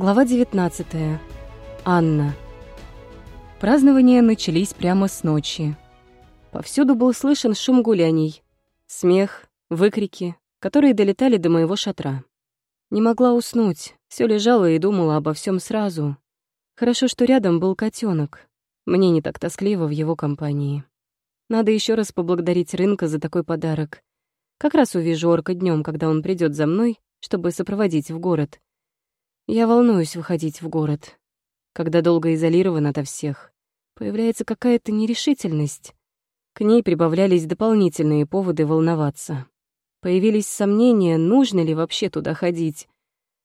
Глава 19. Анна. Празднования начались прямо с ночи. Повсюду был слышен шум гуляний, смех, выкрики, которые долетали до моего шатра. Не могла уснуть, все лежала и думала обо всем сразу. Хорошо, что рядом был котенок. Мне не так тоскливо в его компании. Надо еще раз поблагодарить рынка за такой подарок. Как раз увижу орка днем, когда он придет за мной, чтобы сопроводить в город. Я волнуюсь выходить в город. Когда долго изолирован ото всех, появляется какая-то нерешительность. К ней прибавлялись дополнительные поводы волноваться. Появились сомнения, нужно ли вообще туда ходить.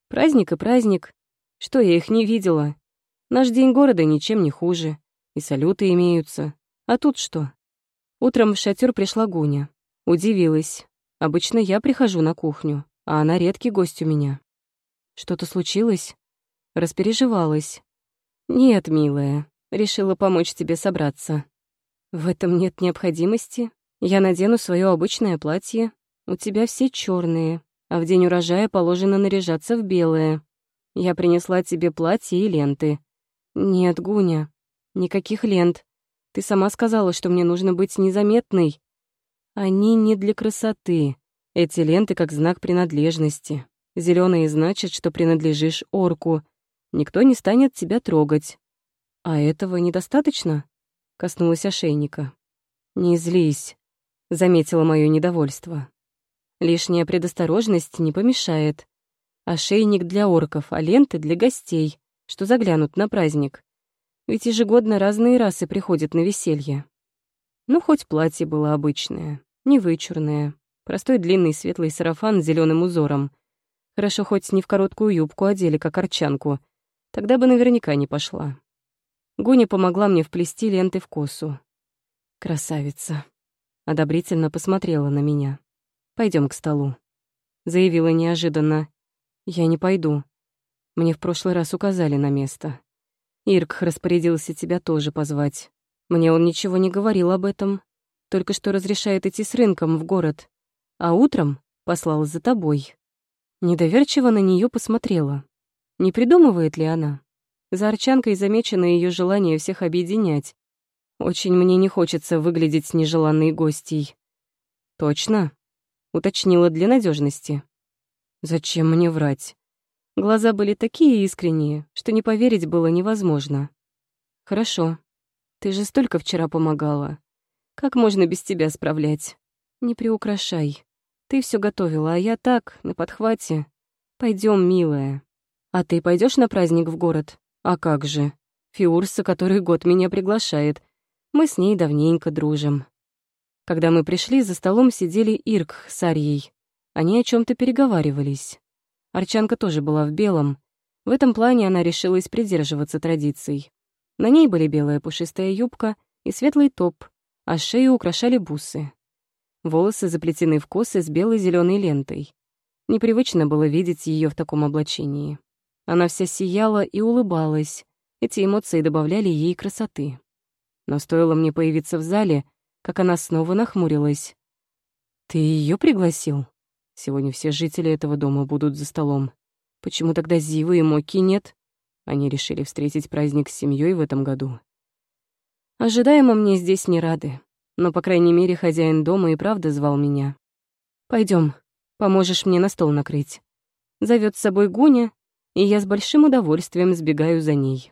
Праздник и праздник. Что, я их не видела? Наш день города ничем не хуже. И салюты имеются. А тут что? Утром в шатер пришла Гуня. Удивилась. Обычно я прихожу на кухню, а она редкий гость у меня. Что-то случилось? Распереживалась. Нет, милая, решила помочь тебе собраться. В этом нет необходимости. Я надену свое обычное платье, у тебя все черные, а в день урожая положено наряжаться в белое. Я принесла тебе платье и ленты. Нет, Гуня, никаких лент. Ты сама сказала, что мне нужно быть незаметной. Они не для красоты. Эти ленты как знак принадлежности. Зеленые значит, что принадлежишь орку. Никто не станет тебя трогать. А этого недостаточно? Коснулась ошейника. Не злись, заметила мое недовольство. Лишняя предосторожность не помешает. Ошейник для орков, а ленты для гостей, что заглянут на праздник. Ведь ежегодно разные расы приходят на веселье. Ну, хоть платье было обычное, не вычурное. Простой длинный светлый сарафан с зеленым узором. Хорошо, хоть не в короткую юбку одели, как арчанку. Тогда бы наверняка не пошла. Гуня помогла мне вплести ленты в косу. Красавица. Одобрительно посмотрела на меня. Пойдем к столу», — заявила неожиданно. «Я не пойду. Мне в прошлый раз указали на место. Ирк распорядился тебя тоже позвать. Мне он ничего не говорил об этом, только что разрешает идти с рынком в город, а утром послал за тобой». Недоверчиво на нее посмотрела. Не придумывает ли она? За Арчанкой замечено ее желание всех объединять. Очень мне не хочется выглядеть нежеланной гостьей. Точно? уточнила для надежности. Зачем мне врать? Глаза были такие искренние, что не поверить было невозможно. Хорошо. Ты же столько вчера помогала. Как можно без тебя справлять? Не приукрашай. Ты все готовила, а я так, на подхвате. Пойдем, милая. А ты пойдешь на праздник в город? А как же? Фиурса, который год меня приглашает. Мы с ней давненько дружим. Когда мы пришли, за столом сидели Ирк с Арьей. Они о чем то переговаривались. Арчанка тоже была в белом. В этом плане она решилась придерживаться традиций. На ней были белая пушистая юбка и светлый топ, а шею украшали бусы. Волосы заплетены в косы с белой зеленой лентой. Непривычно было видеть ее в таком облачении. Она вся сияла и улыбалась. Эти эмоции добавляли ей красоты. Но стоило мне появиться в зале, как она снова нахмурилась. «Ты ее пригласил? Сегодня все жители этого дома будут за столом. Почему тогда Зивы и Моки нет? Они решили встретить праздник с семьей в этом году. Ожидаемо мне здесь не рады, но, по крайней мере, хозяин дома и правда звал меня. Пойдем, поможешь мне на стол накрыть. Зовет с собой Гуня, и я с большим удовольствием сбегаю за ней.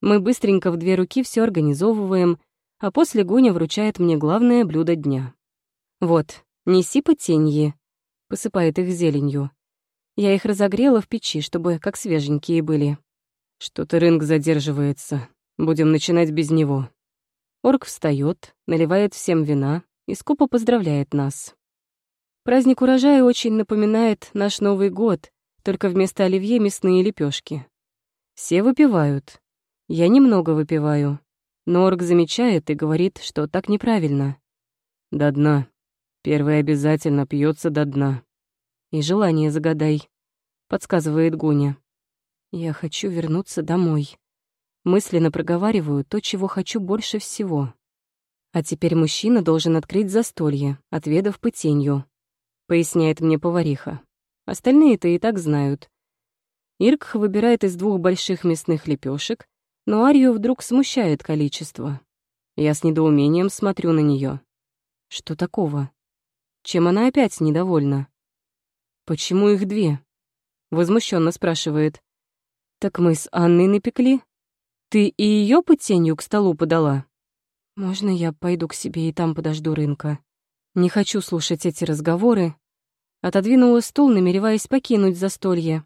Мы быстренько в две руки все организовываем — а после Гуня вручает мне главное блюдо дня. «Вот, неси потеньи», — посыпает их зеленью. Я их разогрела в печи, чтобы как свеженькие были. Что-то рынок задерживается. Будем начинать без него. Орк встает, наливает всем вина и скупо поздравляет нас. Праздник урожая очень напоминает наш Новый год, только вместо оливье мясные лепешки. Все выпивают. Я немного выпиваю. Норг замечает и говорит, что так неправильно. До дна. Первый обязательно пьется до дна. И желание загадай, подсказывает Гуня. Я хочу вернуться домой. Мысленно проговариваю то, чего хочу больше всего. А теперь мужчина должен открыть застолье, отведав пытенью, поясняет мне повариха. Остальные-то и так знают. Иркх выбирает из двух больших мясных лепешек, но Арию вдруг смущает количество. Я с недоумением смотрю на нее. Что такого? Чем она опять недовольна? Почему их две? Возмущенно спрашивает. Так мы с Анной напекли? Ты и ее под тенью к столу подала? Можно я пойду к себе и там подожду рынка? Не хочу слушать эти разговоры. Отодвинула стул, намереваясь покинуть застолье.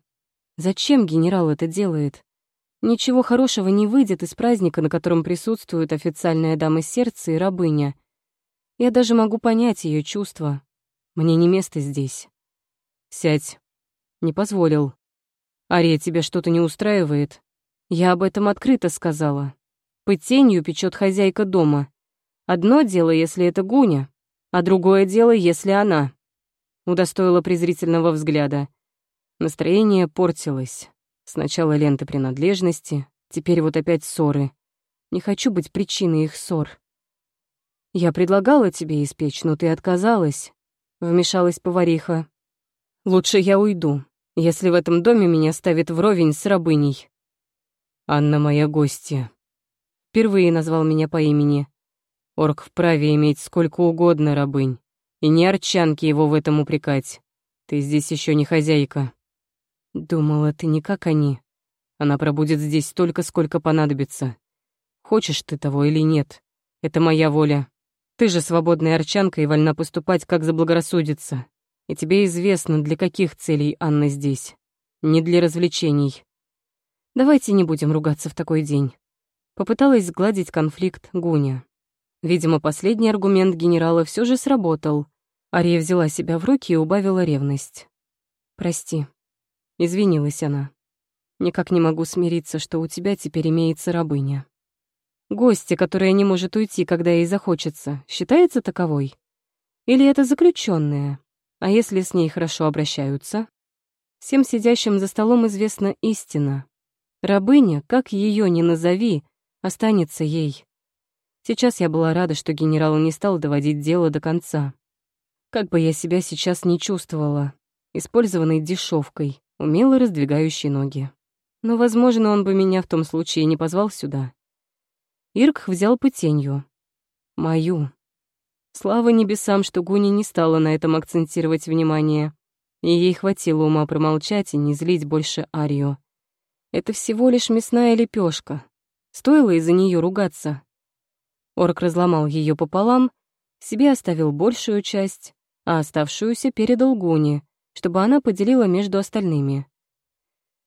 Зачем генерал это делает? Ничего хорошего не выйдет из праздника, на котором присутствует официальная дама сердца и рабыня. Я даже могу понять ее чувства. Мне не место здесь. Сядь. Не позволил. Ария, тебя что-то не устраивает? Я об этом открыто сказала. Под тенью печет хозяйка дома. Одно дело, если это Гуня, а другое дело, если она. Удостоила презрительного взгляда. Настроение портилось. Сначала ленты принадлежности, теперь вот опять ссоры. Не хочу быть причиной их ссор. Я предлагала тебе испечь, но ты отказалась. Вмешалась повариха. Лучше я уйду, если в этом доме меня ставят вровень с рабыней. Анна моя гостья. Впервые назвал меня по имени. Орк вправе иметь сколько угодно рабынь, и не арчанки его в этом упрекать. Ты здесь еще не хозяйка. Думала, ты не как они. Она пробудет здесь столько, сколько понадобится. Хочешь ты того или нет, это моя воля. Ты же свободная арчанка и вольна поступать, как заблагорассудится. И тебе известно, для каких целей Анна здесь. Не для развлечений. Давайте не будем ругаться в такой день. Попыталась сгладить конфликт Гуня. Видимо, последний аргумент генерала все же сработал. Ария взяла себя в руки и убавила ревность. «Прости», — извинилась она. «Никак не могу смириться, что у тебя теперь имеется рабыня. Гостья, которая не может уйти, когда ей захочется, считается таковой? Или это заключенная? А если с ней хорошо обращаются? Всем сидящим за столом известна истина. Рабыня, как ее ни назови, останется ей. Сейчас я была рада, что генерал не стал доводить дело до конца. Как бы я себя сейчас не чувствовала, использованной дешевкой, умело раздвигающей ноги. Но, возможно, он бы меня в том случае не позвал сюда. Ирк взял пытенью. Мою. Слава небесам, что Гуни не стала на этом акцентировать внимание, и ей хватило ума промолчать и не злить больше Арию. Это всего лишь мясная лепешка. Стоило из-за нее ругаться. Орк разломал ее пополам, себе оставил большую часть, а оставшуюся передал Гуни, чтобы она поделила между остальными.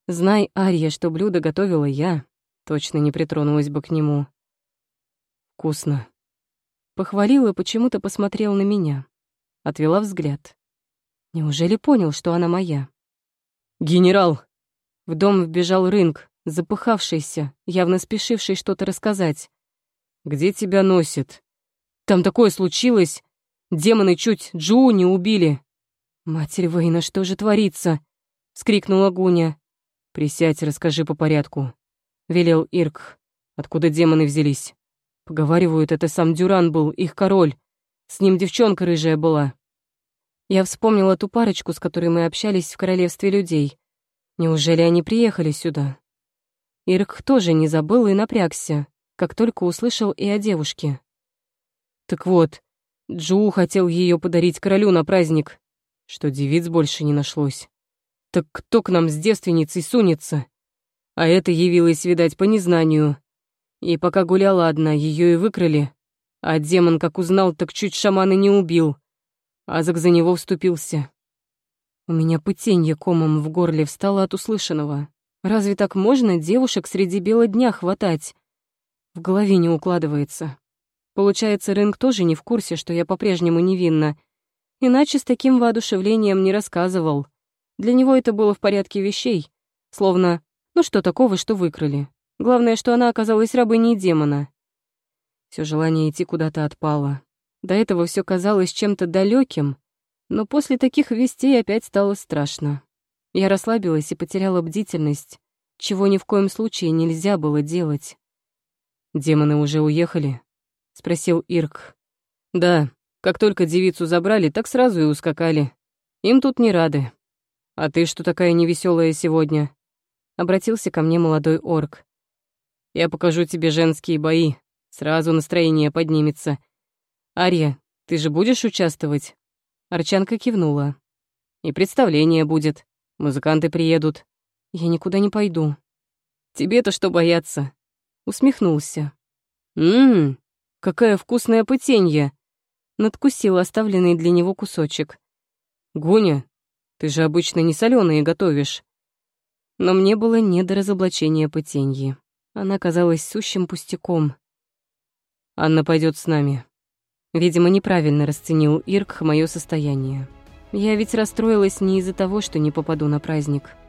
Знай, Ария, что блюдо готовила я, точно не притронулась бы к нему. Вкусно. Похвалил и почему-то посмотрел на меня. Отвела взгляд. Неужели понял, что она моя? «Генерал!» В дом вбежал рынок, запыхавшийся, явно спешивший что-то рассказать. «Где тебя носит? Там такое случилось! Демоны чуть Джу не убили!» «Матерь Вейна, что же творится?» — скрикнула Гуня. «Присядь, расскажи по порядку», — велел Ирк. «Откуда демоны взялись?» Поговаривают, это сам Дюран был, их король. С ним девчонка рыжая была. Я вспомнила ту парочку, с которой мы общались в королевстве людей. Неужели они приехали сюда? Ирк тоже не забыл и напрягся, как только услышал и о девушке. Так вот, Джу хотел ее подарить королю на праздник, что девиц больше не нашлось. Так кто к нам с девственницей сунется? А это явилось, видать, по незнанию. И пока гуляла одна, ее и выкрали. А демон, как узнал, так чуть шамана не убил. Азак за него вступился. У меня пытенье комом в горле встало от услышанного. Разве так можно девушек среди бела дня хватать? В голове не укладывается. Получается, Рынг тоже не в курсе, что я по-прежнему невинна. Иначе с таким воодушевлением не рассказывал. Для него это было в порядке вещей. Словно, ну что такого, что выкрали? Главное, что она оказалась рабыней демона. Все желание идти куда-то отпало. До этого все казалось чем-то далеким, но после таких вестей опять стало страшно. Я расслабилась и потеряла бдительность, чего ни в коем случае нельзя было делать. «Демоны уже уехали?» — спросил Ирк. «Да, как только девицу забрали, так сразу и ускакали. Им тут не рады. А ты что такая невеселая сегодня?» Обратился ко мне молодой орк. «Я покажу тебе женские бои. Сразу настроение поднимется. Ария, ты же будешь участвовать?» Арчанка кивнула. «И представление будет. Музыканты приедут. Я никуда не пойду. Тебе-то что бояться?» Усмехнулся. «Ммм, какая вкусная пытенье!» Надкусил оставленный для него кусочек. «Гуня, ты же обычно не соленые готовишь». Но мне было не до разоблачения пытеньи. Она казалась сущим пустяком. «Анна пойдет с нами». Видимо, неправильно расценил Ирк мое состояние. Я ведь расстроилась не из-за того, что не попаду на праздник —